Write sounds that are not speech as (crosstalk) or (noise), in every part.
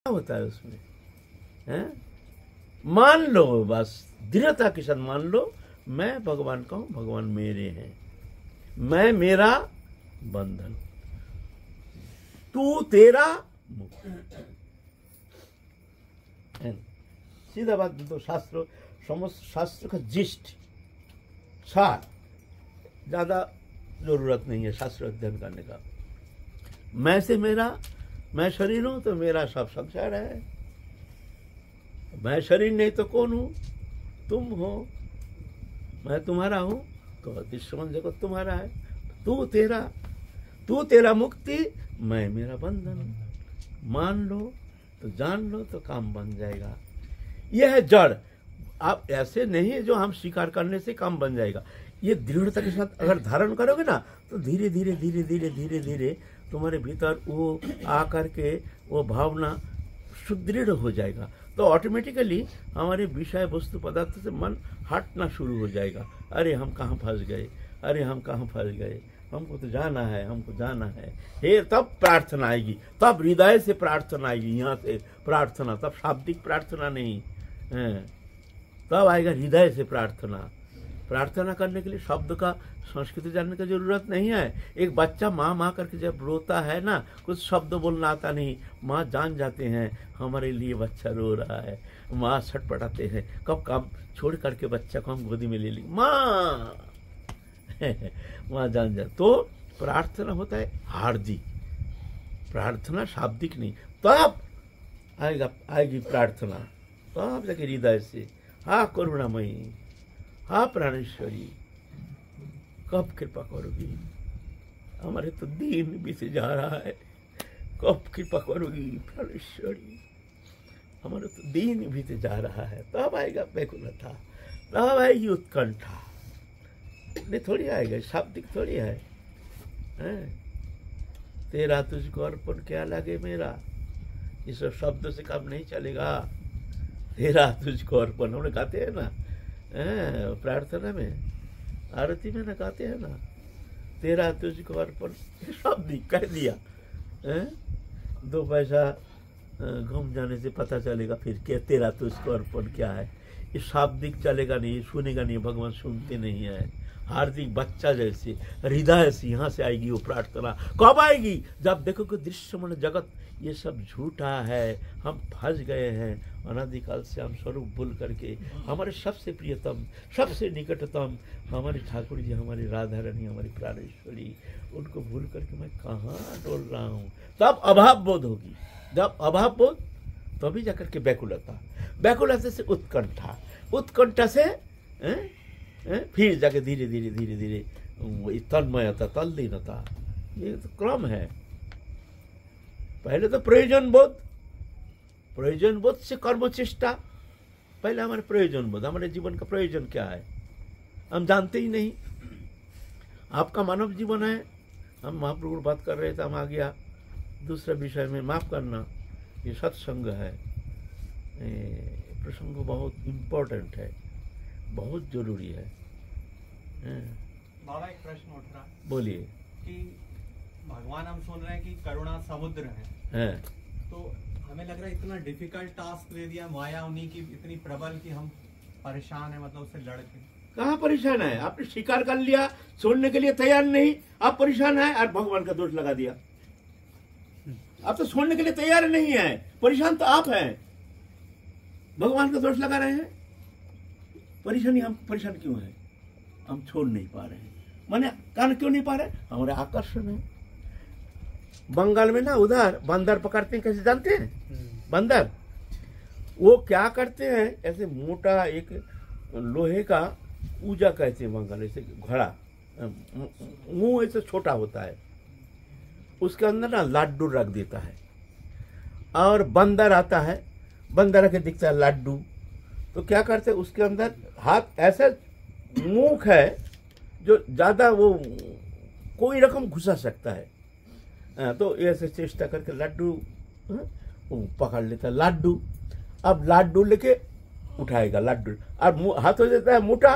क्या होता है उसमें? हैं? मान लो बस, दृढ़ता के साथ मान लो, मैं भगवान का हूँ भगवान मेरे हैं। मैं मेरा बंधन। तू तेरा सीधा बात तो शास्त्र, समस्त शास्त्र का जिस्ट सार। ज़्यादा ज़रूरत नहीं है शास्त्र अध्ययन करने का। मैं से मेरा मैं शरीर हूँ तो मेरा सब संसार है। मैं शरीर नहीं तो कौन हूँ? तुम हो। मैं तुम्हारा हूँ तो दुश्मन जगत तुम्हारा है। तू तेरा तू तेरा मुक्ति, मैं मेरा बंधन। मान लो तो जान लो तो काम बन जाएगा। यह है जड़, आप ऐसे नहीं है जो हम स्वीकार करने से काम बन जाएगा। ये दृढ़ता के साथ अगर धारण करोगे ना तो धीरे धीरे धीरे धीरे धीरे धीरे तुम्हारे भीतर वो आकर के वो भावना सुदृढ़ हो जाएगा। तो ऑटोमेटिकली हमारे विषय वस्तु पदार्थ से मन हटना शुरू हो जाएगा। अरे, हम कहाँ फंस गए? अरे, हम कहाँ फंस गए? हमको तो जाना है, हमको जाना है। हे, तब प्रार्थना आएगी। तब हृदय से प्रार्थना आएगी, यहाँ से प्रार्थना, तब शाब्दिक प्रार्थना नहीं। तब आएगा हृदय से प्रार्थना। प्रार्थना करने के लिए शब्द का, संस्कृत जानने की ज़रूरत नहीं है। एक बच्चा माँ माँ करके जब रोता है ना, कुछ शब्द बोलना आता नहीं। माँ जान जाते हैं, हमारे लिए बच्चा रो रहा है। माँ छटपटाते हैं। कब काम छोड़ करके बच्चा को हम गोदी में ले ली। माँ! (laughs) माँ जान जा तो प्रार्थना होता है हार्दिक। प्रार्थना शाब्दिक नहीं। तब आएगा, आएगी प्रार्थना। तब जाके हृदय से, हा, करुणामयी। हा प्राणेश्वरी कब कृपा करोगी? हमारे तो दिन बीते जा रहा है। कब कृपा करोगी प्राणेश्वरी हमारे तो दिन बीते जा रहा है। तब आएगा व्याकुलता तब आएगी उत्कंठा। नहीं, थोड़ी आएगा, शाब्दिक थोड़ी है। हैं? तेरा तुझको अर्पण क्या लगे मेरा? ये सब शब्द से काम नहीं चलेगा। तेरा तुझको अर्पण, हमने गाते हैं ना प्रार्थना में। आरती में ना गाते हैं ना। तेरा तुझको अर्पण। शाब्दिक कह दिया। हैं? दो पैसा घूम जाने से पता चलेगा फिर क्या तेरा तुझको अर्पण क्या है। ये शाब्दिक चलेगा नहीं सुनेगा नहीं, भगवान सुनते नहीं है। हार्दिक बच्चा जैसे, हृदय से यहाँ से आएगी वो प्रार्थना। कब आएगी? जब देखो कि दृश्य मन जगत, ये सब झूठा है। हम फंस गए हैं। अनादिकाल से हम स्वरूप भूल करके हमारे सबसे प्रियतम, सबसे निकटतम, हमारे ठाकुर जी, हमारी राधा रानी हमारी प्राणेश्वरी, उनको भूल करके मैं कहाँ डोल रहा हूँ तब अभाव बोध होगी जब अभाव बोध तभी जाकर के व्याकुलता व्याकुलता से उत्कंठा उत्कंठा से, हैं? हैं? फिर जाके धीरे धीरे धीरे धीरे तन्मयता, तल्लीनता ये तो क्रम है पहले तो प्रयोजन बोध प्रयोजन बोध से कर्म चेष्टा। पहले हमारे प्रयोजन बोध हमारे जीवन का प्रयोजन क्या है? हम जानते ही नहीं। आपका मानव जीवन है। हम महाप्रभु बात कर रहे थे हम आ गया। दूसरे विषय में माफ़ करना ये सत्संग है। प्रसंग बहुत इम्पोर्टेंट है। बहुत ज़रूरी है। बाबा एक प्रश्न उठ रहा बोलिए। कि भगवान हम सुन रहे हैं कि करुणा समुद्र है। हैं। तो हमें लग रहा है इतना डिफ़िकल्ट टास्क दे दिया माया उन्हीं की, इतनी प्रबल कि हम परेशान है मतलब उससे लड़ के कहाँ परेशान है? आपने स्वीकार कर लिया, छोड़ने के लिए तैयार नहीं, आप परेशान है? और भगवान का दोष लगा दिया। आप तो छोड़ने के लिए तैयार नहीं है, परेशान तो आप हैं। भगवान का दोष लगा रहे हैं? परेशानी हम, परेशान क्यों है? हम छोड़ नहीं पा रहे हैं। माने कारण क्यों नहीं पा रहे? हमारे आकर्षण है। बंगाल में ना उधर बंदर पकड़ते हैं कैसे जानते हैं? बंदर। वो क्या करते हैं ऐसे मोटा एक लोहे का ऊजा कहते हैं बंगाल ऐसे घड़ा। मुँह ऐसे छोटा होता है। उसके अंदर ना लड्डू रख देता है। और बंदर आता है बंदर के दिखता है लड्डू। तो क्या करते हैं उसके अंदर हाथ ऐसा मुख है जो ज़्यादा वो कोई रकम घुसा सकता है। हाँ, तो ऐसे चेष्टा करके लड्डू हाँ, पकड़ लेता है लड्डू अब लड्डू लेके उठाएगा लड्डू अब हाथ हो जाता है मोटा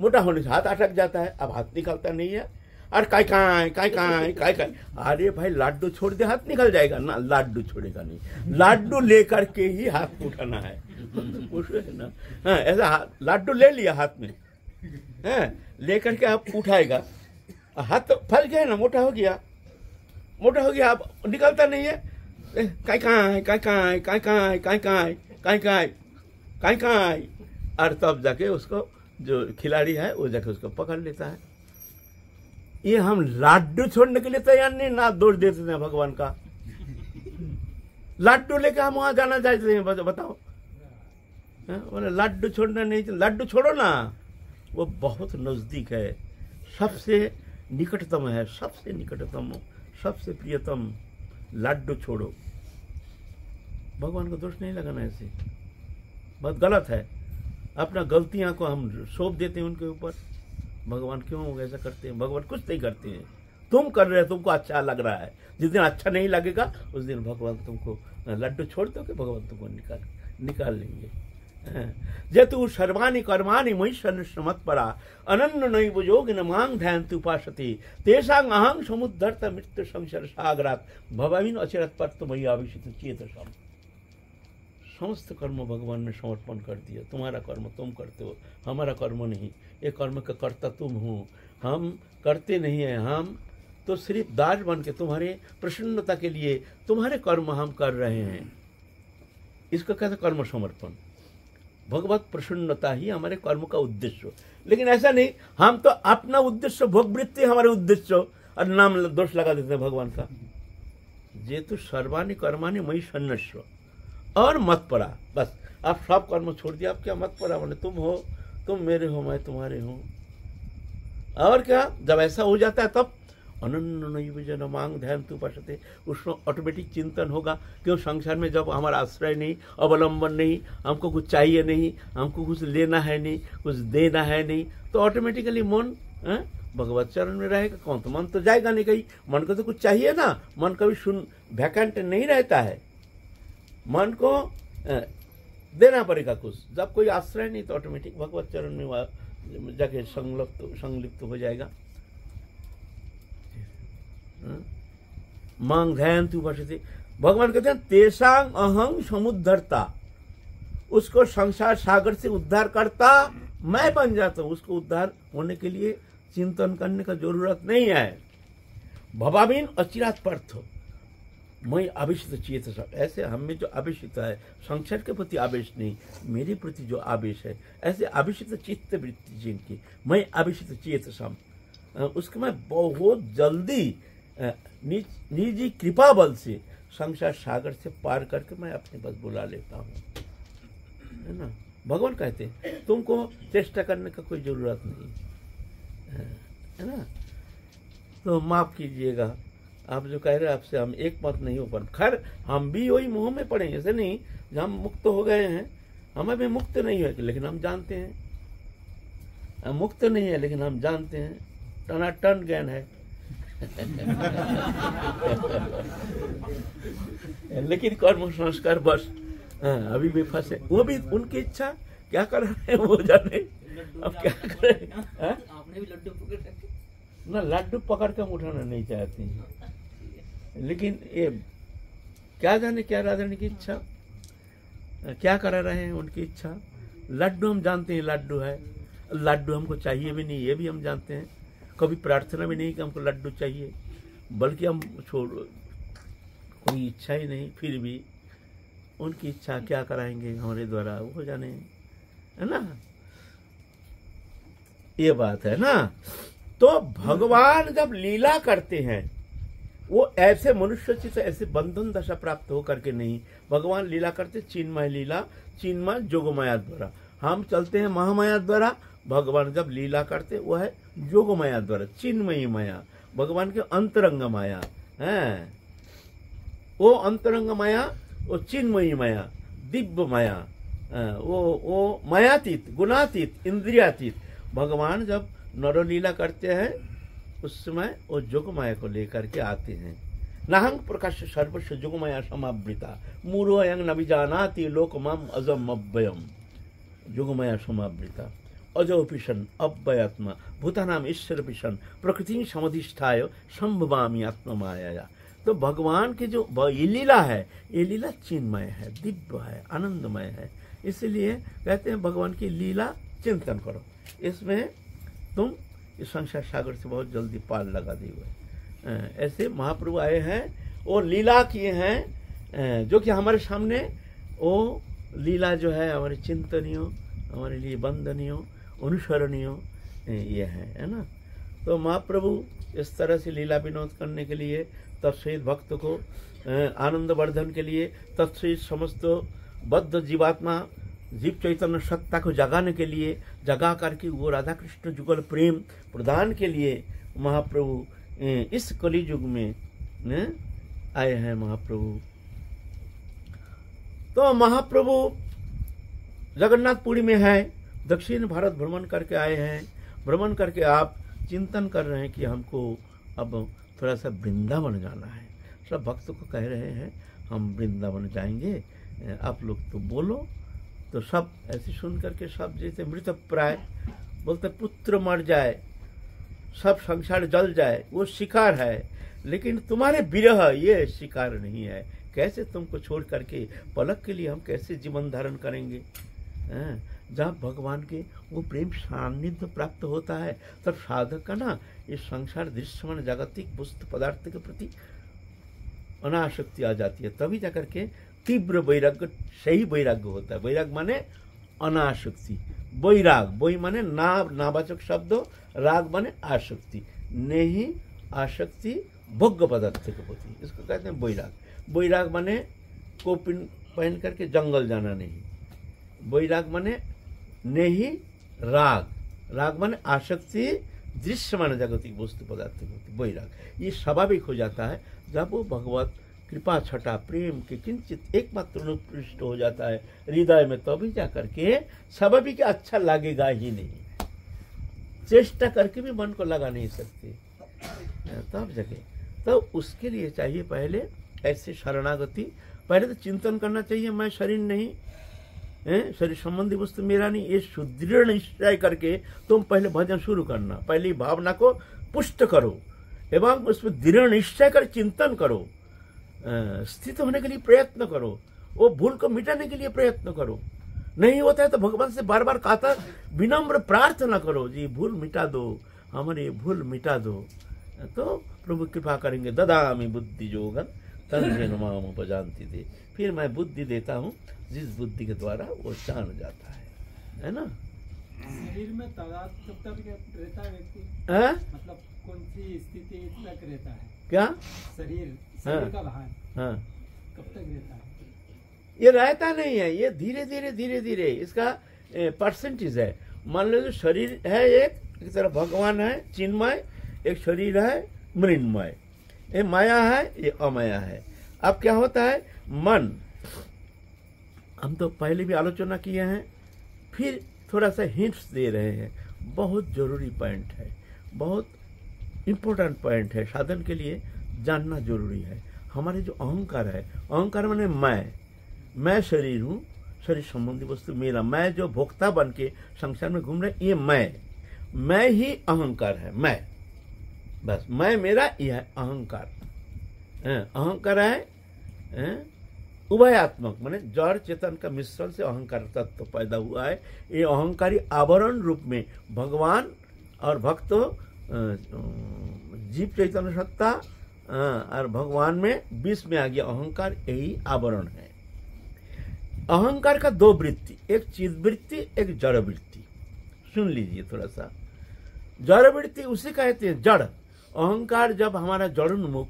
मोटा होने से हाथ अटक जाता है अब हाथ निकलता नहीं है। और काय काय काय काय काय काय। अरे भाई लाड्डू छोड़ दे हाथ निकल जाएगा। ना लाड्डू छोड़ेगा नहीं। लाड्डू लेकर के ही हाथ उठाना है। है ना। हाँ, ऐसा लाड्डू ले लिया हाथ में। हैं लेकर के आप उठाएगा। हाथ तो फल गया ना मोटा हो गया। मोटा हो गया आप निकलता नहीं है। काय काय काय काय काय काय काय काय काय काय काय काय और तब जाके उसको जो खिलाड़ी है, वो जाके उसको पकड़ लेता है। ये हम लाड्डू छोड़ने के लिए तैयार नहीं, ना दोष देते हैं भगवान का। लाड्डू लेके हम वहाँ जाना चाहते हैं बताओ। बोले, लाड्डू छोड़ना नहीं लाड्डू छोड़ो ना। वो बहुत नज़दीक है। सबसे निकटतम है, सबसे निकटतम। सबसे प्रियतम लाड्डू छोड़ो। भगवान को दोष नहीं लगाना ऐसे। बहुत गलत है। अपना गलतियाँ को हम सौंप देते हैं उनके ऊपर। भगवान क्यों ऐसा करते हैं? भगवान कुछ नहीं करते हैं। तुम कर रहे हो, तुमको अच्छा लग रहा है। जिस दिन अच्छा नहीं लगेगा, उस दिन भगवान तुमको लड्डू छोड़ दो कि भगवान तुमको निकाल निकाल लेंगे। जतु सर्वाणि कर्माणि मयि सन्निष्ठ मत्परा अनन्न नैव योगिन माँ ध्यान्ति उपासते। तेषां अहं समुद्धर्त मृत्यु संसार सागरात। भवामीन अचिरत पत्त मयि आविशित चेतसम। समस्त कर्म भगवान में समर्पण कर दिया। तुम्हारा कर्म तुम करते हो। हमारा कर्म नहीं। ये कर्म का कर्ता तुम हो। हम करते नहीं है। हम तो सिर्फ़ दास बन के तुम्हारे प्रसन्नता के लिए तुम्हारे कर्म हम कर रहे हैं। इसका कहते कर्म समर्पण। भगवत प्रसन्नता ही हमारे कर्म का उद्देश्य लेकिन ऐसा नहीं, हम तो अपना उद्देश्य, भोगवृत्ति हमारे उद्देश्य और नाम दोष लगा देते हैं भगवान का। जे तो सर्वानी कर्मानी मई सन्नस्व और मत पड़ा, बस। आप सब कर्म छोड़ दिया, आप क्या मत पड़ा? बोले, तुम हो, तुम मेरे हो, मैं तुम्हारे हूँ। और क्या, जब ऐसा हो जाता है तब अनन्न नैव जन मांग ध्यान तू पशते उसमें ऑटोमेटिक चिंतन होगा। क्यों? संसार में जब हमारा आश्रय नहीं, अवलंबन नहीं, हमको कुछ चाहिए नहीं, हमको कुछ लेना है नहीं, कुछ देना है नहीं तो ऑटोमेटिकली मन भगवत चरण में रहेगा, कौन? तो मन तो जाएगा नहीं कहीं। मन को तो कुछ चाहिए ना। मन कभी सुन वैकेंट नहीं रहता है। मन को देना पड़ेगा कुछ। जब कोई आश्रय नहीं तो ऑटोमेटिक भगवत चरण में जाके संलिप्त संलिप्त हो जाएगा। हाँ? मांग ध्यान तू बसते भगवान कहते हैं, तेसांग अहंग समुद्धरता। उसको संसार सागर से उद्धार करता, मैं बन जाता हूँ। उसको उद्धार होने के लिए चिंतन करने का ज़रूरत नहीं है। भवामीन अचिरात पर्थ मैं आवेशित चेत सब ऐसे हम में जो आवेशित है, संसार के प्रति आवेश नहीं, मेरे प्रति जो आवेश है, ऐसे आवेशित चित्त वृत्ति जिनकी, मैं आवेशित चेत सम उसके मैं बहुत जल्दी निज निजी कृपा बल से संसार सागर से पार करके मैं अपने बस बुला लेता हूँ। है ना? भगवान कहते हैं, तुमको चेष्टा करने का कोई ज़रूरत नहीं। है ना? तो माफ़ कीजिएगा। आप जो कह रहे हैं, आपसे हम एक मत नहीं हो पर खैर, हम भी वही मुँह में पड़े ऐसे नहीं जो हम मुक्त हो गए हैं। हमें भी मुक्त नहीं है, लेकिन हम जानते हैं। मुक्त नहीं है, लेकिन हम जानते हैं। टनाटन ज्ञान है। (laughs) लेकिन कर्म संस्कार? बस। हाँ, अभी भी फंसे। वो भी उनकी इच्छा। क्या कर रहे हैं वो जाने? अब क्या करें? हाँ? आपने भी लड्डू पकड़ ना लड्डू पकड़ के हम उठाना नहीं चाहते लेकिन ये क्या जाने क्या राधारानी की इच्छा? क्या करा रहे हैं उनकी इच्छा? लड्डू हम जानते हैं लड्डू है। लड्डू हमको चाहिए भी नहीं ये भी हम जानते हैं। कभी प्रार्थना भी नहीं कि हमको लड्डू चाहिए, बल्कि हम छोड़, कोई इच्छा ही नहीं, फिर भी उनकी इच्छा क्या कराएँगे हमारे द्वारा, वो जाने, है ना? ये बात है ना? तो भगवान जब लीला करते हैं, वो ऐसे मनुष्य चित्त, ऐसे बंधन दशा प्राप्त हो करके नहीं, भगवान लीला करते चिन्मय लीला, चिन्मय जोगमाया द्वारा। हम चलते हैं महामाया द्वारा। भगवान जब लीला करते, वो है योग माया द्वारा, चिन्मयी माया। भगवान के अंतरंग माया, है? वो अंतरंग माया, वो चिन्मयी माया, दिव्य माया वो वो मायातीत, गुणातीत, इंद्रियातीत। भगवान जब नरलीला करते हैं, उस समय वो जुग माया को लेकर के आते हैं। नाहंग प्रकाश सर्वस्व जोगमाया समावृता। मूरो यंग न जानाति लोक अजम अव्ययम। जोगमाया समावृता अजोपिशन अव्ययात्मा भूतानाम ईश्वर पिशन प्रकृति समधिष्ठाय संभवामी आत्मा माया तो भगवान की जो ये लीला है, ये लीला चिन्मय है, दिव्य है, आनंदमय है। इसलिए कहते हैं भगवान की लीला चिंतन करो। इसमें तुम इस संसार सागर से बहुत जल्दी पार लगा दी हुए। ऐसे महाप्रभु आए हैं और लीला किए हैं। जो कि हमारे सामने वो लीला जो है, हमारे चिंतनीय, हमारे लिए वंदनीय, अनुसरणीय, ये है है ना? तो महाप्रभु इस तरह से लीला विनोद करने के लिए तत्सहित भक्त को आनंद वर्धन के लिए तत्सहित समस्त बद्ध जीवात्मा, जीव चैतन्य सत्ता को जगाने के लिए जगा करके वो राधा कृष्ण जुगल प्रेम प्रदान के लिए महाप्रभु इस कलि युग में आए हैं महाप्रभु। तो महाप्रभु जगन्नाथपुरी में है, दक्षिण भारत भ्रमण करके आए हैं। भ्रमण करके आप चिंतन कर रहे हैं कि हमको अब थोड़ा सा वृंदावन जाना है। सब भक्त को कह रहे हैं, हम वृंदावन जाएँगे। आप लोग तो बोलो। तो सब ऐसे सुन करके सब जैसे मृत प्राय, बोलते पुत्र मर जाए, सब संसार जल जाए, वो शिकार है। लेकिन तुम्हारे विरह ये शिकार नहीं है। कैसे तुमको छोड़ करके पलक के लिए हम कैसे जीवन धारण करेंगे? हैं? जब भगवान के वो प्रेम सान्निध्य प्राप्त होता है, तब साधक का ना ये संसार दृश्यमान जागतिक वस्तु पदार्थ के प्रति अनाशक्ति आ जाती है। तभी जाकर के तीव्र वैराग्य, सही वैराग्य होता है। वैराग्य माने अनाशक्ति वैराग वही माने ना नावाचक शब्द, राग माने आसक्ति। नहीं आसक्ति भोग्य पदार्थ के प्रति। इसको कहते हैं वैराग। वैराग माने कोपिन पहन करके जंगल जाना नहीं। बैराग माने नहीं राग। राग माने आसक्ति दृश्य माने जागतिक वस्तु पदार्थ के प्रति वैराग ये स्वाभाविक हो जाता है, जब वो भगवत कृपा, छटा, प्रेम के किंचित एकमात्र अनुपृष्ट हो जाता है हृदय में, तभी तो जा करके स्वाभाविक अच्छा लगेगा ही नहीं। चेष्टा करके भी मन को लगा नहीं सकते। तब जगह तो उसके लिए चाहिए पहले ऐसे शरणागति। पहले तो चिंतन करना चाहिए, मैं शरीर नहीं, हैं? शरीर संबंधी वस्तु मेरा नहीं, ये सुदृढ़ निश्चय करके तुम पहले भजन शुरू करना। पहली भावना को पुष्ट करो, एवं उसमें दृढ़ निश्चय कर चिंतन करो स्थित होने के लिए प्रयत्न करो, वो भूल को मिटाने के लिए प्रयत्न करो। नहीं होता है तो भगवान से बार बार कहता विनम्र प्रार्थना करो, जी, भूल मिटा दो, हमारे भूल मिटा दो। तो प्रभु कृपा करेंगे, ददामी बुद्धि जोगन तन माम उपजानती थी फिर मैं बुद्धि देता हूँ जिस बुद्धि के द्वारा वो जान जाता है। है ना? शरीर में तादाद कब तक रहता है व्यक्ति? मतलब कौन सी स्थिति तक रहता है? क्या? शरीर हाँ। शरीर का भान हाँ। कब तक रहता है? ये रहता नहीं है ये धीरे धीरे धीरे धीरे इसका परसेंटेज है। मान लो जो शरीर है एक एक तरह भगवान है चिन्मय एक शरीर है मृन्मय ये माया है, ये अमाया है। अब क्या होता है? मन। हम तो पहले भी आलोचना किए हैं, फिर थोड़ा सा हिंट्स दे रहे हैं। बहुत ज़रूरी पॉइंट है, बहुत इम्पोर्टेंट पॉइंट है। साधन के लिए जानना ज़रूरी है। हमारे जो अहंकार है, अहंकार मैंने मैं। मैं शरीर हूँ, शरीर संबंधी वस्तु मेरा। मैं जो भोक्ता बन के संसार में घूम रहे ये मैं। मैं ही अहंकार है, मैं। बस। मैं, मेरा यह अहंकार। अहंकार है उभयात्मक। माने जड़, चेतन का मिश्रण से अहंकार तत्व तो पैदा हुआ है। ये अहंकारी आवरण रूप में भगवान और भक्त जीव, चैतन्य, सत्ता और भगवान में बीच में आ गया अहंकार, यही आवरण है। अहंकार का दो वृत्ति, एक चिद वृत्ति, एक जड़ वृत्ति। सुन लीजिए थोड़ा सा। जड़ वृत्ति उसे कहते हैं जड़। अहंकार जब हमारा जड़ उन्मुख,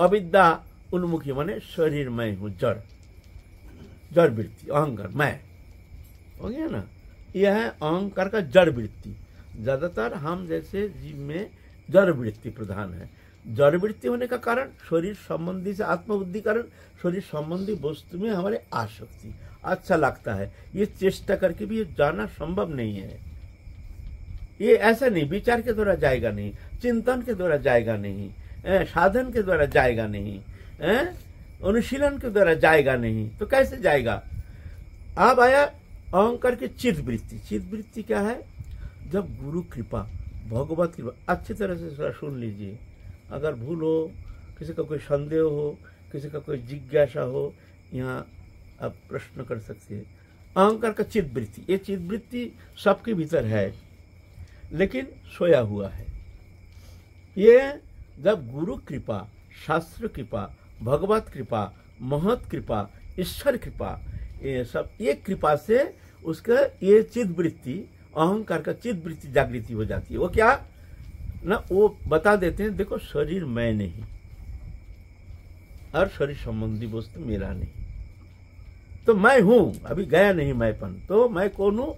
अविद्या उन्मुखी, माने शरीर मैं हूँ, जड़। जड़ वृत्ति, अहंकार, मैं। हो गया ना? यह है अहंकार का जड़ वृत्ति। ज़्यादातर हम जैसे जीव में जड़ वृत्ति प्रधान है। जड़ वृत्ति होने का कारण शरीर संबंधी से आत्मबुद्धि कारण शरीर संबंधी वस्तु में हमारे आसक्ति। अच्छा लगता है। ये चेष्टा करके भी ये जाना संभव नहीं है। ये ऐसा नहीं, विचार के द्वारा जाएगा नहीं। चिंतन के द्वारा जाएगा नहीं साधन के द्वारा जाएगा नहीं अनुशीलन के द्वारा जाएगा नहीं तो कैसे जाएगा? अब आया, अहंकार की चित वृत्ति चित वृत्ति क्या है? जब गुरु कृपा, भगवत कृपा, अच्छी तरह से सुन लीजिए। अगर भूल हो, किसी का कोई संदेह हो, किसी का कोई जिज्ञासा हो, यहाँ आप प्रश्न कर सकते हैं। अहंकार का चित्त वृत्ति ये चित्त वृत्ति सबके भीतर है, लेकिन सोया हुआ है। ये जब गुरु कृपा, शास्त्र कृपा, भगवत कृपा, महत कृपा, ईश्वर कृपा, ये सब ये कृपा से उसका ये चित्त वृत्ति अहंकार का चित्त वृत्ति जागृति हो जाती है। वो क्या? ना, वो बता देते हैं, देखो, शरीर मैं नहीं, और शरीर संबंधी वस्तु मेरा नहीं। तो मैं हूँ, अभी गया नहीं मैंपन तो मैं कौन हूँ?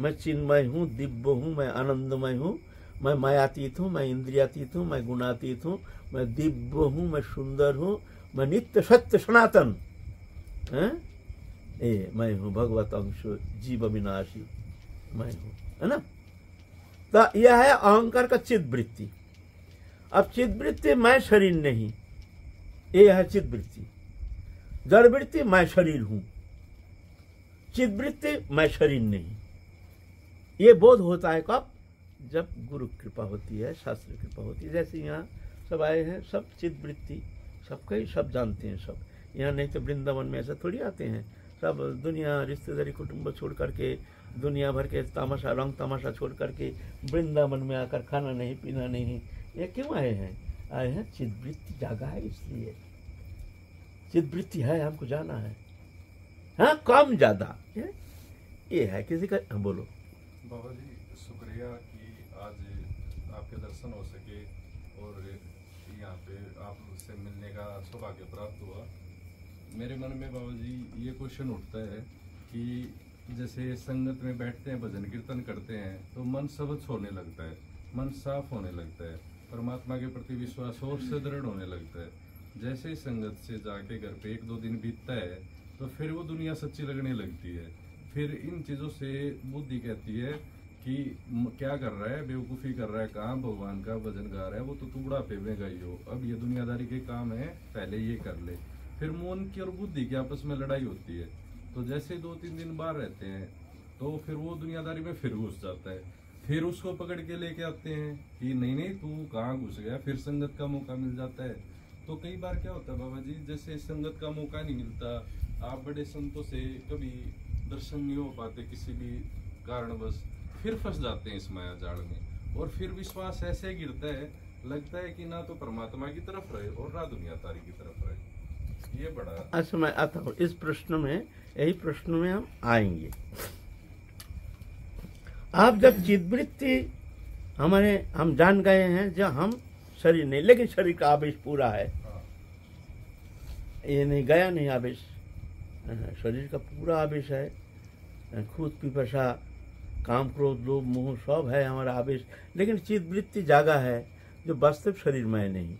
मैं चिन्मय हूँ, दिव्य हूँ, मैं आनंदमय हूँ मैं मायातीत हूँ, मैं इंद्रियातीत हूँ, मैं गुणातीत हूँ, मैं दिव्य हूँ, मैं सुंदर हूँ, मैं नित्य सत्य सनातन? ए, मैं हूँ भगवत अंश, जीव विनाशी मैं हूँ। है ना? तो यह है अहंकार का चित्त वृत्ति अब चित्त वृत्ति मैं शरीर नहीं, ये है चित्त वृत्ति जड़ वृत्ति मैं शरीर हूँ चित्त वृत्ति मैं शरीर नहीं। ये बोध होता है कब? जब गुरु कृपा होती है शास्त्र कृपा होती है जैसे यहाँ सब आए हैं सब चित्त वृत्ति सबका ही सब जानते हैं सब। यहाँ नहीं तो वृंदावन में ऐसा थोड़ी आते हैं। सब दुनिया रिश्तेदारी कुटुंब छोड़ करके दुनिया भर के तमाशा रंग तमाशा छोड़ करके वृंदावन में आकर खाना नहीं पीना नहीं। ये क्यों आए हैं? आए हैं चित्तवृत्ति जागा है इसलिए। चित्तवृत्ति है हमको जाना है। हाँ कम ज़्यादा। ये ये है किसी का हाँ, बोलो। बाबा जी शुक्रिया कि आज आपके दर्शन हो सके और आपसे मिलने का सौभाग्य प्राप्त हुआ। मेरे मन में बाबा जी, ये क्वेश्चन उठता है कि जैसे संगत में बैठते हैं, भजन कीर्तन करते हैं तो मन सबच होने लगता है, मन साफ़ होने लगता है, परमात्मा के प्रति विश्वास और से दृढ़ होने लगता है। जैसे ही संगत से जाके घर पे एक दो दिन बीतता है तो फिर वो दुनिया सच्ची लगने लगती है। फिर इन चीज़ों से बुद्धि कहती है कि क्या कर रहा है? बेवकूफ़ी कर रहा है कहाँ भगवान का भजन गा रहा है, वो तो बुढ़ापे में गई हो। अब ये दुनियादारी के काम है, पहले ये कर ले। फिर मन की और बुद्धि की आपस में लड़ाई होती है। तो जैसे दो तीन दिन बाहर रहते हैं तो फिर वो दुनियादारी में फिर घुस जाता है। फिर उसको पकड़ के लेके आते हैं कि नहीं नहीं, तू कहाँ घुस गया? फिर संगत का मौका मिल जाता है। तो कई बार क्या होता है बाबा जी, जैसे संगत का मौका नहीं मिलता, आप बड़े संतों से कभी दर्शन नहीं हो पाते किसी भी कारणवश। फिर फंस जाते हैं इस माया जाल में। और फिर विश्वास ऐसे गिरता है, लगता है कि ना तो परमात्मा की तरफ़ रहे और ना दुनियादारी की तरफ़ रहे। ये बड़ा अच्छा मैं आता हूँ। इस प्रश्न में, यही प्रश्न में हम आएँगे। आप जब चिदवृत्ति हमारे, हम जान गए हैं जो हम शरीर नहीं, लेकिन शरीर का आवेश पूरा है। ये नहीं, गया नहीं आवेश। शरीर का पूरा आवेश है। खुद पिपसा काम क्रोध, लोभ, मोह, सब है हमारा आवेश। लेकिन चित्तवृत्ति जागा है जो वास्तव शरीर में नहीं।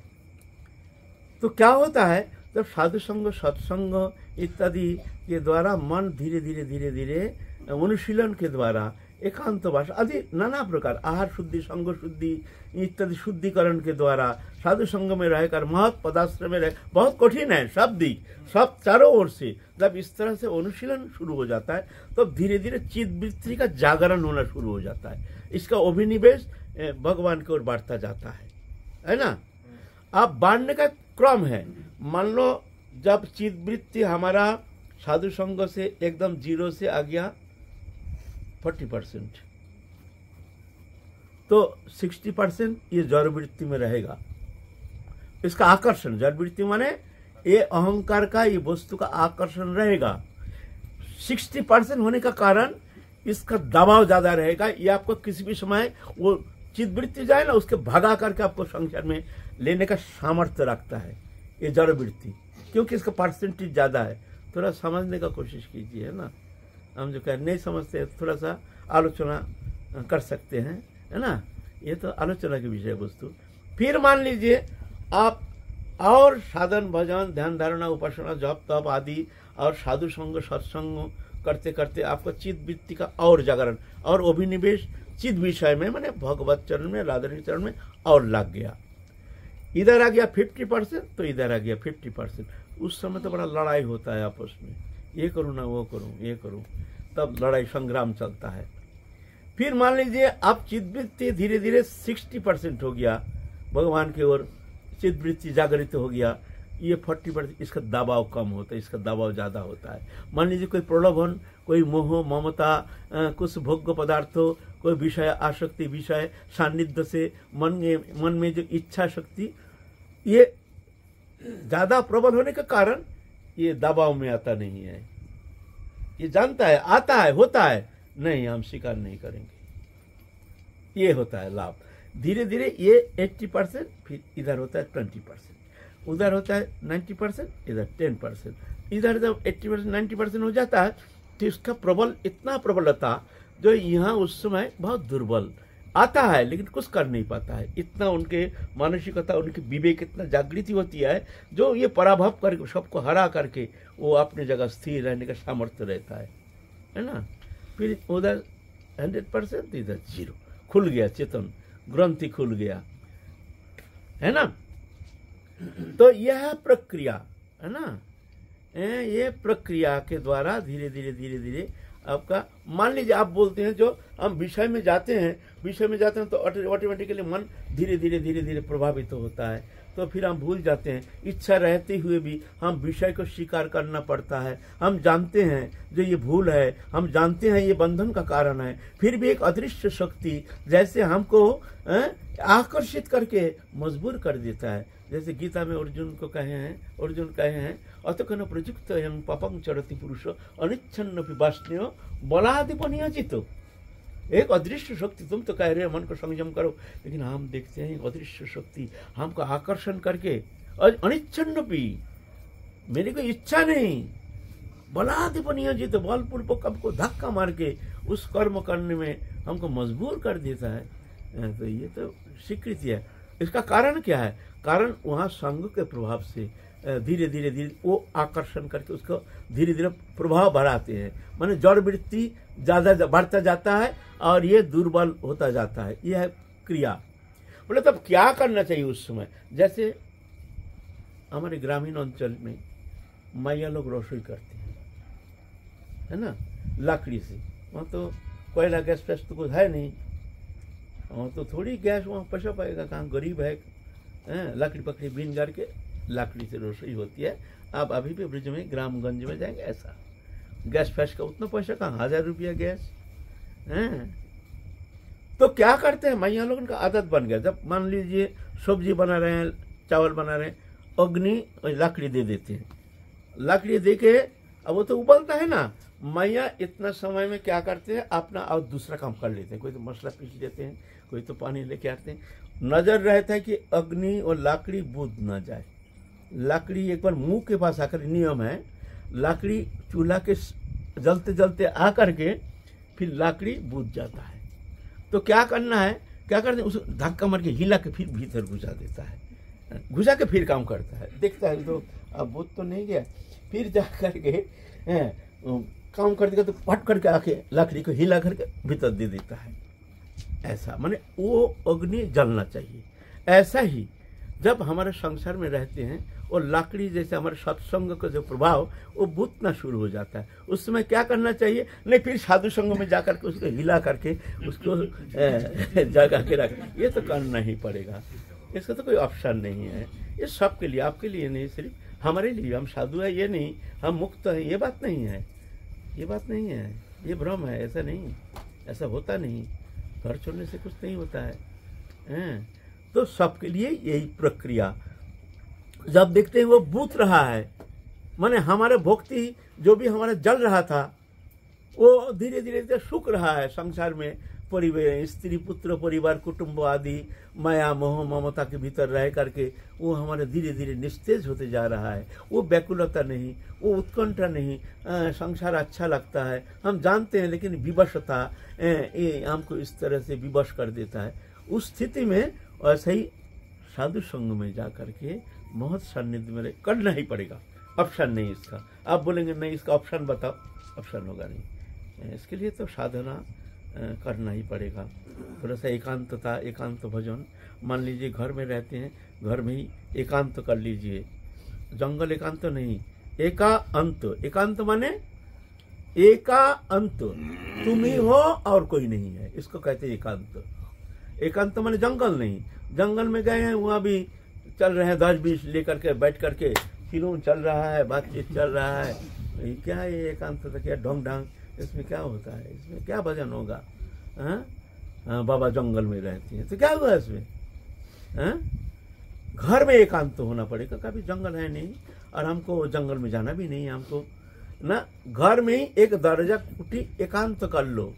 तो क्या होता है? जब साधु संग सत्संग इत्यादि के द्वारा मन धीरे धीरे धीरे धीरे अनुशीलन के द्वारा एकांतवास आदि नाना प्रकार, आहार शुद्धि, संग शुद्धि, इत्यादि शुद्धिकरण के द्वारा, साधु संग में रहकर, महत पदाश्रम में रह, बहुत कठिन है, सब दिख, सब चारों ओर से। जब इस तरह से अनुशीलन शुरू हो जाता है तो धीरे धीरे चित्त वृत्ति का जागरण होना शुरू हो जाता है। इसका अभिनिवेश भगवान की ओर बढ़ता जाता है। है ना? अब बांटने का क्रम है। मान लो, जब चित्तवृत्ति हमारा साधु संग से एकदम ज़ीरो से आ गया फोर्टी परसेंट तो सिक्सटी परसेंट ये जड़ वृत्ति में रहेगा। इसका आकर्षण जड़ वृत्ति माने ये अहंकार का, ये वस्तु का आकर्षण रहेगा। सिक्सटी परसेंट होने का कारण इसका दबाव ज़्यादा रहेगा। ये आपको किसी भी समय वो चित्तवृत्ति जाए ना, उसके भगा करके आपको संख्या में लेने का सामर्थ्य रखता है, ये जड़ वृत्ति क्योंकि इसका परसेंटेज ज़्यादा है। थोड़ा समझने का कोशिश कीजिए ना? हम जो कह नहीं समझते थोड़ा सा आलोचना कर सकते हैं, है ना? ये तो आलोचना की विषय वस्तु। फिर मान लीजिए, आप और साधन, भजन, ध्यान धारणा, उपासना, जप, तप आदि और साधु संग, सत्संग करते करते आपको चित्त वृत्ति का और जागरण और अभिनिवेश चित्त विषय में, मैंने भगवत चरण में, राधारणी चरण में और लग गया। इधर आ गया फिफ्टी परसेंट तो इधर आ गया फिफ्टी परसेंट उस समय तो बड़ा लड़ाई होता है आपस में। ये करूँ ना वो करूँ, ये करूँ। तब लड़ाई संग्राम चलता है। फिर मान लीजिए आप चिदवृत्ति धीरे धीरे सिक्सटी परसेंट हो गया। भगवान की ओर चिदवृत्ति जागृत हो गया। ये फोर्टी परसेंट, इसका दबाव कम होता है, इसका दबाव ज़्यादा होता है। मान लीजिए, कोई प्रलोभन, कोई मोह, ममता कुछ भोग्य पदार्थों, कोई विषय, आसक्ति विषय, सान्निध्य से मन में मन में जो इच्छा शक्ति, ये ज़्यादा प्रबल होने के कारण ये दबाव में आता नहीं है। ये जानता है, आता है, होता है। नहीं, हम स्वीकार नहीं करेंगे। ये होता है लाभ। धीरे धीरे ये 80 परसेंट फिर इधर होता है 20 परसेंट उधर होता है 90 परसेंट इधर 10 परसेंट इधर जब 80 परसेंट नाइन्टी परसेंट हो जाता है तो इसका प्रबल, इतना प्रबलता जो यहाँ उस समय बहुत दुर्बल। आता है, लेकिन कुछ कर नहीं पाता है। इतना उनके मानसिकता, उनकी विवेक इतना जागृति होती है, जो ये पराभव करके, सबको हरा करके, वो अपनी जगह स्थिर रहने का सामर्थ्य रहता है। है ना? फिर उधर हंड्रेड परसेंट इधर ज़ीरो खुल गया चेतन। ग्रंथि खुल गया। है ना? तो यह प्रक्रिया, है ना? ये प्रक्रिया के द्वारा धीरे धीरे धीरे धीरे आपका। मान लीजिए आप बोलते हैं जो हम विषय में जाते हैं, विषय में जाते हैं तो ऑटोमेटिकली मन धीरे धीरे धीरे धीरे प्रभावित तो होता है। तो फिर हम भूल जाते हैं। इच्छा रहते हुए भी हम विषय को स्वीकार करना पड़ता है। हम जानते हैं जो ये भूल है, हम जानते हैं ये बंधन का कारण है। फिर भी एक अदृश्य शक्ति जैसे हमको आकर्षित करके मजबूर कर देता है। जैसे गीता में अर्जुन को कहे हैं, अर्जुन कहे हैं अतकन प्रयुक्त यं पपंग चरति पुरुष अनिच्छन्न वाष्ण्य बलाधिप नियोजित एक अदृश्य शक्ति, तुम तो कह रहे हो, मन को संयम करो। लेकिन हम देखते हैं, अदृश्य शक्ति, हमको आकर्षण करके अनिच्छन्न भी मेरी कोई इच्छा नहीं। बलाधिप नियोजित बलपूर्वक हमको धक्का मार के, उस कर्म करने में हमको मजबूर कर देता है। तो ये तो स्वीकृति है। इसका कारण क्या है? कारण वहाँ संघ के प्रभाव से धीरे धीरे धीरे वो आकर्षण करके उसको धीरे धीरे प्रभाव बढ़ाते हैं। माने जड़ वृत्ति ज़्यादा बढ़ता जाता है और ये दुर्बल होता जाता है। यह क्रिया। बोले, तब क्या करना चाहिए उस समय? जैसे हमारे ग्रामीण अंचल में मैया लोग रसोई करते हैं, है ना? लकड़ी से। वहाँ तो कोयला गैस फैस तो कुछ है नहीं। वहाँ तो थोड़ी गैस वहाँ पैसा पाएगा कहाँ गरीब है, लकड़ी पकड़ी बीन करके लकड़ी से रसोई होती है। आप अभी भी ब्रिज में ग्रामगंज में जाएँगे, ऐसा। गैस फैस का उतना पैसा कहाँ? हज़ार रुपया गैस। हैं? तो क्या करते हैं? मैया लोगों का आदत बन गया। जब मान लीजिए सब्ज़ी बना रहे हैं, चावल बना रहे हैं, अग्नि लकड़ी दे देते हैं। लकड़ी दे के अब वो तो उबलता है ना। मैया इतना समय में क्या करते हैं? अपना और दूसरा काम कर लेते हैं। कोई तो मसला पीस लेते हैं, कोई तो पानी लेके आते हैं। नज़र रहता है कि अग्नि और लकड़ी बूझ ना जाए। लकड़ी एक बार मुँह के पास आकर, नियम है, लकड़ी चूल्हा के जलते जलते आकर के फिर लकड़ी बूझ जाता है। तो क्या करना है, क्या करते हैं, उस धक्का मार के हिला के फिर भीतर घुसा देता है। घुसा के फिर काम करता है। देखता है तो अब बूझ तो नहीं गया। फिर जा करके काम करते करते पट करके आके लकड़ी को हिला करके भीतर दे देता है। ऐसा, माने वो अग्नि जलना चाहिए। ऐसा ही जब हमारे संसार में रहते हैं, और लकड़ी जैसे हमारे सत्संग का जो प्रभाव, वो बुतना शुरू हो जाता है। उस समय क्या करना चाहिए? नहीं, फिर साधु संग में जा करके उसको हिला करके, उसको जगा के रख। ये तो करना ही पड़ेगा। इसका तो कोई ऑप्शन नहीं है। ये सबके लिए, आपके लिए नहीं, सिर्फ़ हमारे लिए। हम साधु है, ये नहीं। हम मुक्त हैं, ये बात नहीं है। ये बात नहीं है। ये भ्रम है, ऐसा नहीं। ऐसा होता नहीं। घर छोड़ने से कुछ नहीं होता हैं? तो सबके लिए यही प्रक्रिया। जब देखते हैं वो बूथ रहा है, माने हमारे भक्ति जो भी हमारा जल रहा था, वो धीरे धीरे धीरे सूख रहा है संसार में। परिवार स्त्री, पुत्र, परिवार, कुटुंब आदि, माया, मोह, ममता के भीतर रह करके वो हमारे धीरे धीरे निस्तेज होते जा रहा है। वो व्याकुलता नहीं, वो उत्कंठा नहीं संसार अच्छा लगता है। हम जानते हैं, लेकिन विवशता ये हमको इस तरह से विवश कर देता है। उस स्थिति में ऐसे ही साधु संग में जा करके बहुत सान्निध्य में करना ही पड़ेगा। ऑप्शन नहीं इसका। आप बोलेंगे, नहीं, इसका ऑप्शन बताओ। ऑप्शन होगा नहीं। इसके लिए तो साधना करना ही पड़ेगा। थोड़ा सा एकांतता, एकांत भजन। मान लीजिए घर में रहते हैं, घर में ही एकांत कर लीजिए। जंगल एकांत नहीं एका अंत एकांत माने एका अंत तुम ही हो और कोई नहीं है। इसको कहते एकांत। एकांत मैंने जंगल नहीं। जंगल में गए हैं वहाँ भी चल रहे हैं दस बीस लेकर के बैठ करके फ़िल्म चल रहा है बातचीत चल रहा है। ये क्या ये एकांत क्या ढोंग ढांग इसमें क्या होता है? इसमें क्या भजन होगा? हाँ? हाँ, बाबा जंगल में रहती हैं तो क्या हुआ इसमें? हाँ? घर में एकांत होना पड़ेगा कभी जंगल है नहीं और हमको जंगल में जाना भी नहीं हमको। ना घर में ही एक दर्जा कुटी एकांत कर लो।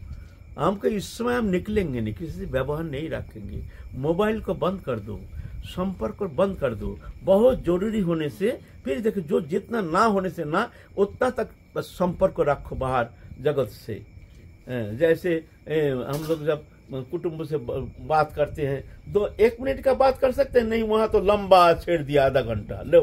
हमको इस समय हम निकलेंगे नहीं, किसी से व्यवहार नहीं रखेंगे। मोबाइल को बंद कर दो, संपर्क को बंद कर दो। बहुत ज़रूरी होने से, फिर देखो, जो जितना ना होने से ना, उतना तक संपर्क को रखो बाहर जगत से। जैसे हम लोग जब कुटुंब से बात करते हैं दो एक मिनट का बात कर सकते हैं? नहीं, वहाँ तो लंबा छेड़ दिया, आधा घंटा। लो।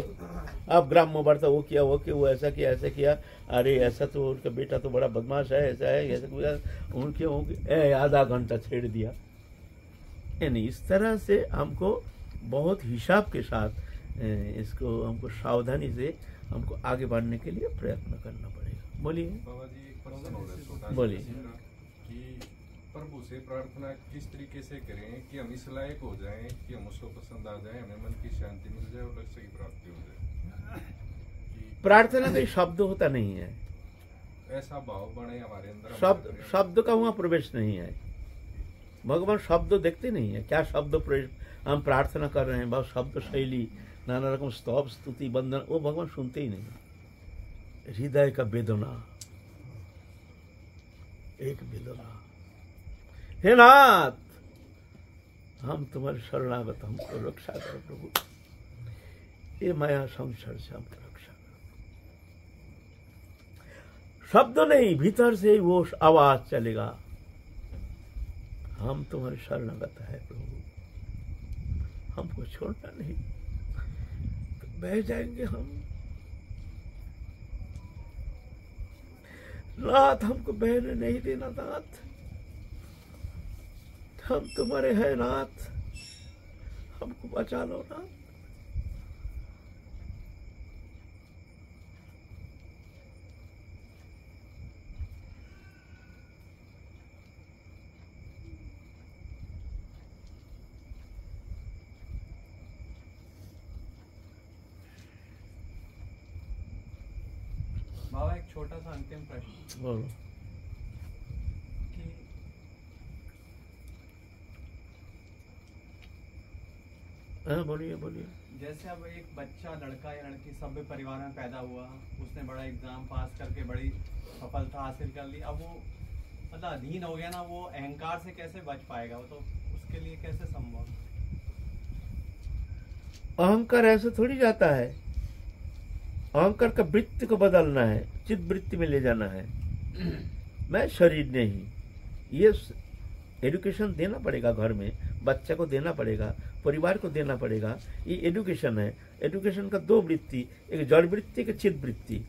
अब ग्राम वार्ता वो किया वो किया वो ऐसा किया ऐसा किया। अरे ऐसा तो उनका बेटा तो बड़ा बदमाश है ऐसा है ऐसा किया उनके उनके ए, आधा घंटा छेड़ दिया। यानी इस तरह से हमको बहुत हिसाब के साथ इसको हमको सावधानी से हमको आगे बढ़ने के लिए प्रयत्न करना पड़ेगा। बोलिए। बोलिए। प्रभु से प्रार्थना किस तरीके से करें कि हम इस लायक हो जाएँ कि हम उसको पसंद आ जाएँ हमें मन की शांति मिल जाए और लक्ष्य की प्राप्ति हो जाए? प्रार्थना कोई शब्द होता नहीं है। ऐसा भाव बने हमारे अंदर। शब्द शब्द का वहाँ प्रवेश नहीं है। भगवान शब्द देखते नहीं है। क्या शब्द हम प्रार्थना कर रहे हैं बहुत शब्द शैली नाना रकम स्तव स्तुति बंधन वो भगवान सुनते ही नहीं। हृदय का वेदना। एक वेदना। हे नाथ हम तुम्हारे शरणागत हमको रक्षा करो प्रभु। ये माया संसार से हमको रक्षा करो शब्द नहीं, भीतर से वो आवाज़ चलेगा। हम तुम्हारे शरणागत है प्रभु। हमको छोड़ना नहीं। तो बह जाएँगे हम। नाथ हमको बहने नहीं देना नाथ हम तुम्हारे हैं नाथ हमको बचा लो नाथ बाबा एक हाँ बोलिए बोलिए। जैसे अब एक बच्चा लड़का या लड़की सभ्य परिवार में पैदा हुआ उसने बड़ा एग्ज़ाम पास करके बड़ी सफलता हासिल कर ली अब वो मतलब अधीन हो गया ना वो अहंकार से कैसे बच पाएगा? वो तो उसके लिए कैसे संभव? अहंकार ऐसे थोड़ी जाता है। अहंकार का वृत्ति को बदलना है चित वृत्ति में ले जाना है। मैं शरीर नहीं ये एजुकेशन देना पड़ेगा घर में बच्चा को देना पड़ेगा परिवार को देना पड़ेगा ये एजुकेशन है। एजुकेशन का दो वृत्ति एक जड़ वृत्ति एक चित वृत्ति।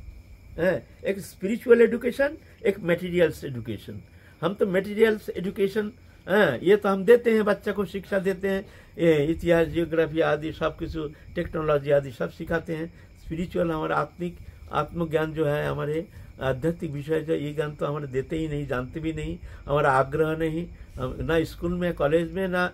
है? एक स्पिरिचुअल एजुकेशन एक मटेरियल्स एजुकेशन हम तो मटेरियल्स एजुकेशन हाँ, ये तो हम देते हैं बच्चा को शिक्षा देते हैं इतिहास जियोग्राफी आदि सब कुछ टेक्नोलॉजी आदि सब सिखाते हैं। स्पिरिचुअल हमारा आत्मिक आत्मज्ञान जो है हमारे आध्यात्मिक विषय जो ये ज्ञान तो हमारे देते ही नहीं जानते भी नहीं हमारा आग्रह नहीं ना स्कूल में कॉलेज में ना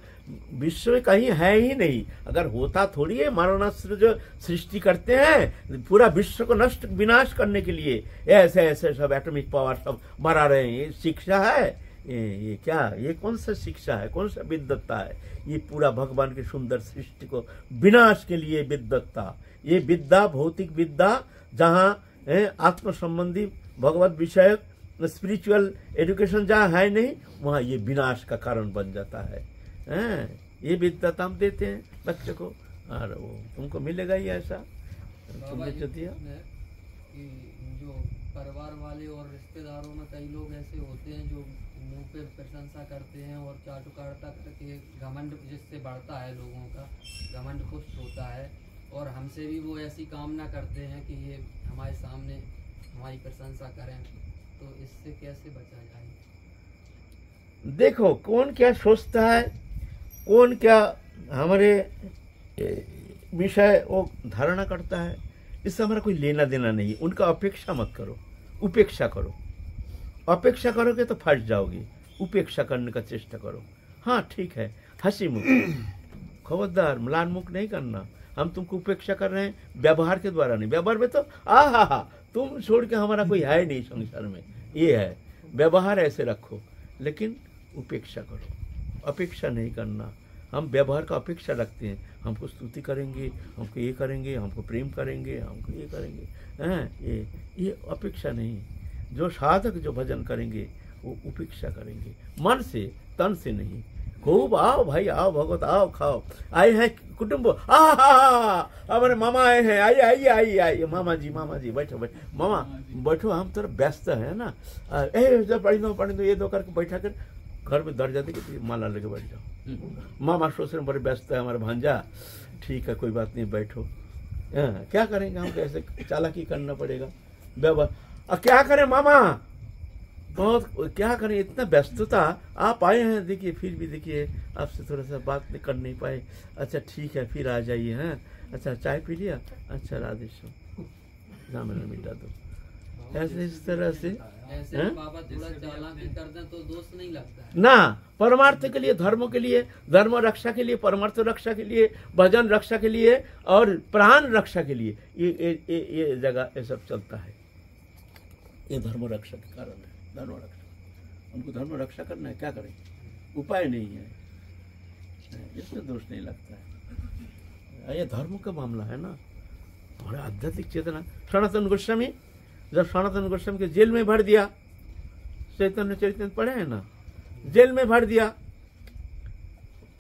विश्व में कहीं है ही नहीं। अगर होता थोड़ी है मारणास्त्र जो सृष्टि करते हैं पूरा विश्व को नष्ट विनाश करने के लिए ऐसे ऐसे सब एटॉमिक पावर सब मरा रहे हैं। ये शिक्षा है? ये, ये क्या? ये कौन सा शिक्षा है? कौन सा विद्वत्ता है? ये पूरा भगवान की सुंदर सृष्टि को विनाश के लिए विद्वत्ता। ये विद्या भौतिक विद्या जहाँ आत्म संबंधी भगवत विषयक स्पिरिचुअल एजुकेशन जहाँ है नहीं वहाँ ये विनाश का कारण बन जाता है। हैं? ये विद्या तो हम देते हैं बच्चे को। और वो तुमको मिलेगा ही ऐसा। तुमने जो दिया। जो परिवार वाले और रिश्तेदारों में कई लोग ऐसे होते हैं जो मुँह पे प्रशंसा करते हैं और चाटुकारिता करके घमंड जिससे बढ़ता है लोगों का घमंड पुष्ट होता है। और हमसे भी वो ऐसी कामना करते हैं कि ये हमारे सामने हमारी प्रशंसा करें तो इससे कैसे बचा जाए? देखो कौन क्या सोचता है कौन क्या हमारे विषय वो धारणा करता है इससे हमारा कोई लेना देना नहीं है। उनका अपेक्षा मत करो उपेक्षा करो। अपेक्षा करोगे तो फंस जाओगे उपेक्षा करने का चेष्टा करो। हाँ ठीक है हँसी मुख। (clears throat) खबरदार म्लान मुख नहीं करना। हम तुमको उपेक्षा कर रहे हैं व्यवहार के द्वारा नहीं। व्यवहार में तो आ हा हा, तुम छोड़ के हमारा कोई है नहीं संसार में। ये है, व्यवहार ऐसे रखो, लेकिन उपेक्षा करो। अपेक्षा नहीं करना। हम व्यवहार का अपेक्षा रखते हैं। हमको स्तुति करेंगे, हमको ये करेंगे, हमको प्रेम करेंगे, हमको ये करेंगे। हैं, ये ये अपेक्षा नहीं। जो साधक जो भजन करेंगे, वो उपेक्षा करेंगे। मन से, तन से नहीं। खूब आओ भाई आओ भगवत आओ खाओ। आए हैं कुटुंब। आ हमारे मामा आए हैं। आइए आइए आइए आइए मामा जी मामा जी बैठो बैठो। मामा बैठो हम थोड़ा व्यस्त है ना। ए जब पढ़ी दो पढ़ी दो ये दो करके बैठा कर। घर में दर्जा दे के माला लेके बैठ जाओ। मामा सोच रहे बड़े व्यस्त है हमारे भांजा। ठीक है कोई बात नहीं बैठो। हाँ, क्या करेंगे हम? कैसे चालाकी करना पड़ेगा? क्या करें मामा? बहुत क्या करें इतना व्यस्तता। आप आए हैं देखिए फिर भी देखिए आपसे थोड़ा सा बात नहीं कर नहीं पाए। अच्छा ठीक है फिर आ जाइए हैं। अच्छा चाय पी लिया? अच्छा राधेश्वर ना मैंने मिटा दो। ऐसे इस तरह से हैं? तो दोष नहीं लगता ना परमार्थ के लिए धर्म के लिए धर्म रक्षा के लिए परमार्थ रक्षा के लिए भजन रक्षा के लिए और प्राण रक्षा के लिए ये ये ये, ये जगह ये सब चलता है। ये धर्म रक्षा के कारण है। धर्म रक्षा। उनको धर्म रक्षा करना है, क्या करें? उपाय नहीं है। इसमें दोष नहीं लगता है। ये धर्म का मामला है ना। हमारा आध्यात्मिक चेतना, सनातन गोस्वामी, जब सनातन गोस्वामी के जेल में भर दिया, चैतन्य चैतन्य पढ़े हैं ना, जेल में भर दिया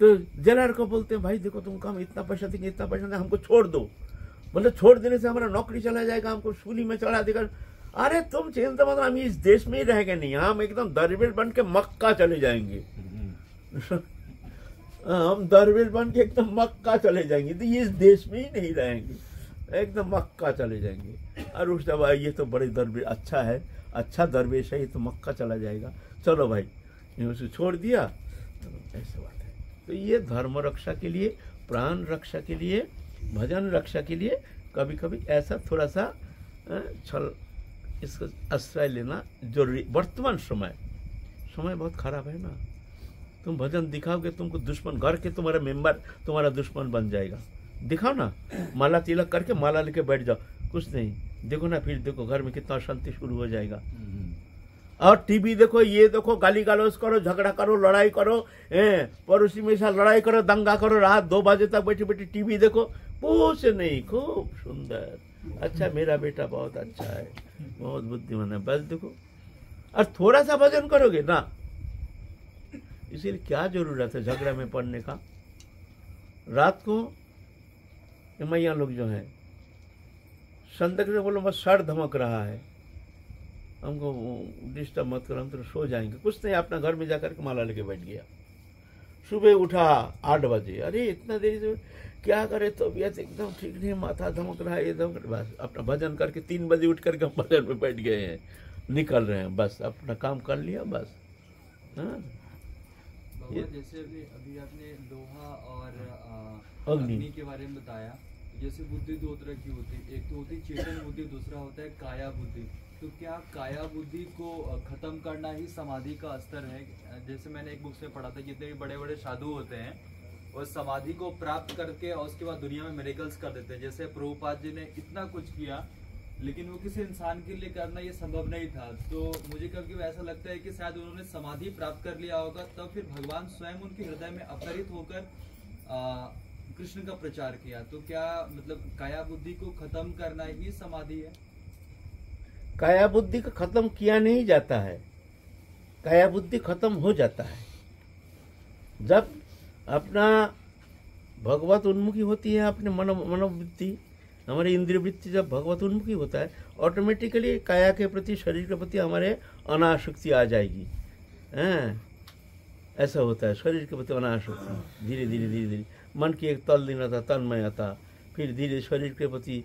तो जेलर को बोलते हैं, भाई देखो तुमको हम इतना पैसा देंगे, इतना पैसा देंगे, हमको छोड़ दो। बोले, छोड़ देने से हमारा नौकरी चला जाएगा, हमको सूली में चढ़ा देगा अरे तुम चिंता मत हम इस देश में ही रहेंगे नहीं हम एकदम दरवेश बन के मक्का चले जाएँगे। हम दरवेश बन के एकदम मक्का चले जाएँगे तो ये इस देश में ही नहीं रहेंगे एकदम मक्का चले जाएँगे। और उस दवा ये तो बड़े दरवेश अच्छा है अच्छा दरवेश है ये तो मक्का चला जाएगा। चलो भाई ये उसे छोड़ दिया ऐसे बात है। तो ये धर्म रक्षा के लिए प्राण रक्षा के लिए भजन रक्षा के लिए कभी कभी ऐसा थोड़ा सा छल इसका आश्रय लेना ज़रूरी वर्तमान समय समय बहुत खराब है ना। तुम भजन दिखाओगे तुमको दुश्मन घर के तुम्हारा मेंबर तुम्हारा दुश्मन बन जाएगा। दिखाओ ना माला तिलक करके माला लेके बैठ जाओ। कुछ नहीं। देखो ना फिर देखो घर में कितना शांति शुरू हो जाएगा। और टीवी देखो ये देखो गाली गलौज करो झगड़ा करो लड़ाई करो पड़ोसी में साथ लड़ाई करो दंगा करो रात दो बजे तक बैठी बैठी टीवी देखो। कुछ नहीं खूब सुंदर। अच्छा मेरा बेटा बहुत अच्छा है। बहुत बुद्धिमान है। बस देखो, और थोड़ा सा भजन करोगे ना, इसीलिए क्या ज़रूरत है झगड़ा में पड़ने का? रात को मैया लोग जो हैं, संदक से बोलो, बस सर धमक रहा है। हमको डिस्टर्ब मत करो, हम तो सो जाएँगे। कुछ नहीं, अपना घर में जाकर के माला लेके बैठ गया। सुबह उठा आठ बजे। अरे, इतना देरी से क्या करे तबीयत एकदम ठीक नहीं माथा धमक रहा है ये धमक बस अपना भजन करके तीन बजे उठ करके हम भजन में बैठ गए हैं। निकल रहे हैं बस अपना काम कर लिया बस। हाँ। जैसे अभी अभी आपने लोहा और अग्नि। के बारे में बताया जैसे बुद्धि दो तरह की होती है। एक तो होती है चेतन बुद्धि दूसरा होता है काया बुद्धि। तो क्या काया बुद्धि को खत्म करना ही समाधि का स्तर है? जैसे मैंने एक बुक से पढ़ा था जितने भी बड़े बड़े साधु होते हैं वो समाधि को प्राप्त करके और उसके बाद दुनिया में मेरेकल्स कर देते हैं। जैसे प्रभुपाद जी ने इतना कुछ किया, लेकिन वो किसी इंसान के लिए करना ये संभव नहीं था। तो मुझे कभी कभी ऐसा लगता है कि शायद उन्होंने समाधि प्राप्त कर लिया होगा, तब फिर भगवान स्वयं उनके हृदय में अवतरित होकर कृष्ण का प्रचार किया। तो क्या मतलब काया बुद्धि को खत्म करना ही समाधि है? काया बुद्धि को खत्म किया नहीं जाता है। काया बुद्धि खत्म हो जाता है। जब अपना भगवत उन्मुखी होती है अपने मनो, मनोवृत्ति। हमारी इंद्रिय वृत्ति जब भगवत उन्मुखी होता है ऑटोमेटिकली काया के प्रति, शरीर के प्रति हमारे अनाशक्ति आ जाएगी। हैं? ऐसा होता है, शरीर के प्रति अनाशक्ति। धीरे धीरे धीरे धीरे। मन की एक तल्लीनता तन्मयता, फिर धीरे शरीर के प्रति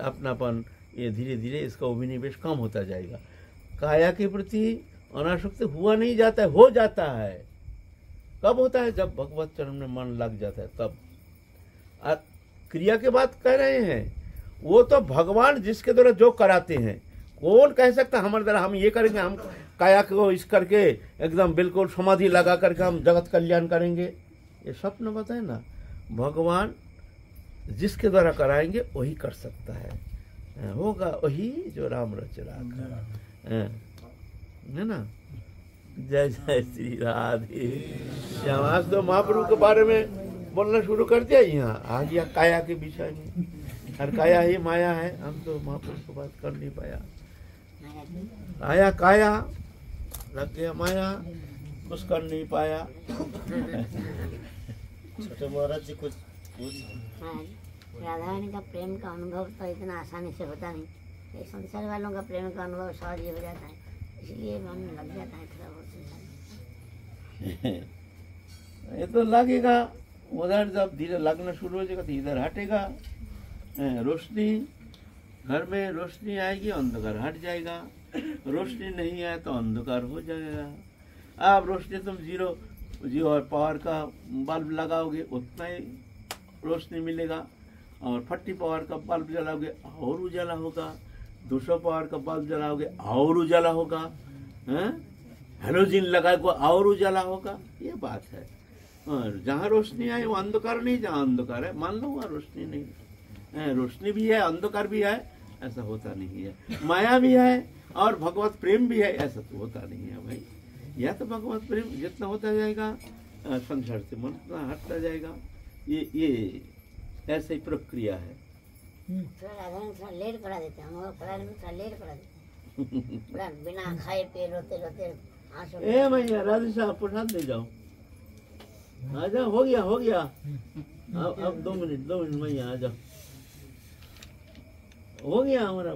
अपनापन, ये धीरे धीरे इसका अभिनिवेश कम होता जाएगा। काया के प्रति अनासक्त हुआ नहीं जाता है, हो जाता है। कब होता है जब भगवत चरण में मन लग जाता है तब। क्रिया के बात कह रहे हैं वो तो भगवान जिसके द्वारा जो कराते हैं कौन कह सकता हमारे द्वारा हम ये करेंगे हम काया को इस करके एकदम बिल्कुल समाधि लगा करके हम जगत कल्याण करेंगे। ये स्वप्न बताए ना भगवान जिसके द्वारा कराएँगे वही कर सकता है। होगा वही जो राम रच राखा। हाँ, है ना? जय जय श्री राधे। यहाँ आज तो महाप्रभु के बारे में बोलना शुरू कर दिया यहाँ आ गया काया के विषय में। और काया ही माया है हम तो महाप्रभु को बात कर नहीं पाया। आया काया लग गया माया कुछ कर नहीं पाया। छोटे महाराज जी कुछ कुछ हाँ, राधा रानी का प्रेम का अनुभव तो इतना आसानी से होता नहीं। संसार वालों का प्रेम का अनुभव सहज ही हो जाता है। इसलिए मन लग जाता है। (laughs) ये तो लगेगा। उधर जब धीरे लगना शुरू हो जाएगा तो इधर हटेगा। रोशनी, घर में रोशनी आएगी, अंधकार हट जाएगा। रोशनी नहीं आए तो अंधकार हो जाएगा। आप रोशनी तुम ज़ीरो ज़ीरो पावर का बल्ब लगाओगे, उतना ही रोशनी मिलेगा। और फट्टी पावर का बल्ब जलाओगे, और उजाला होगा। दो सौ पावर का बल्ब जलाओगे, और उजाला होगा। हैं? हेलोजिन लगाए को और उजाला होगा? ये बात है। और जहाँ रोशनी है वो अंधकार नहीं जहाँ अंधकार है। मान लो वहाँ रोशनी नहीं। रोशनी भी है अंधकार भी है ऐसा होता नहीं है। माया भी है और भगवत प्रेम भी है ऐसा तो होता नहीं है भाई। यह तो भगवत प्रेम जितना होता जाएगा संसार से मन उतना हटता जाएगा। ये ये ऐसे ही प्रक्रिया है। थोड़ा थोड़ा लेट करा देते हैं अनुभव करा में थोड़ा लेट करा देते हैं। (laughs) पूरा बिना खाए पे रोते रोते ए मैया राधे साहब प्रसाद ले जाओ आ जाओ हो गया हो गया अब अब दो मिनट दो मिनट मैया आ जाओ हो गया हमारा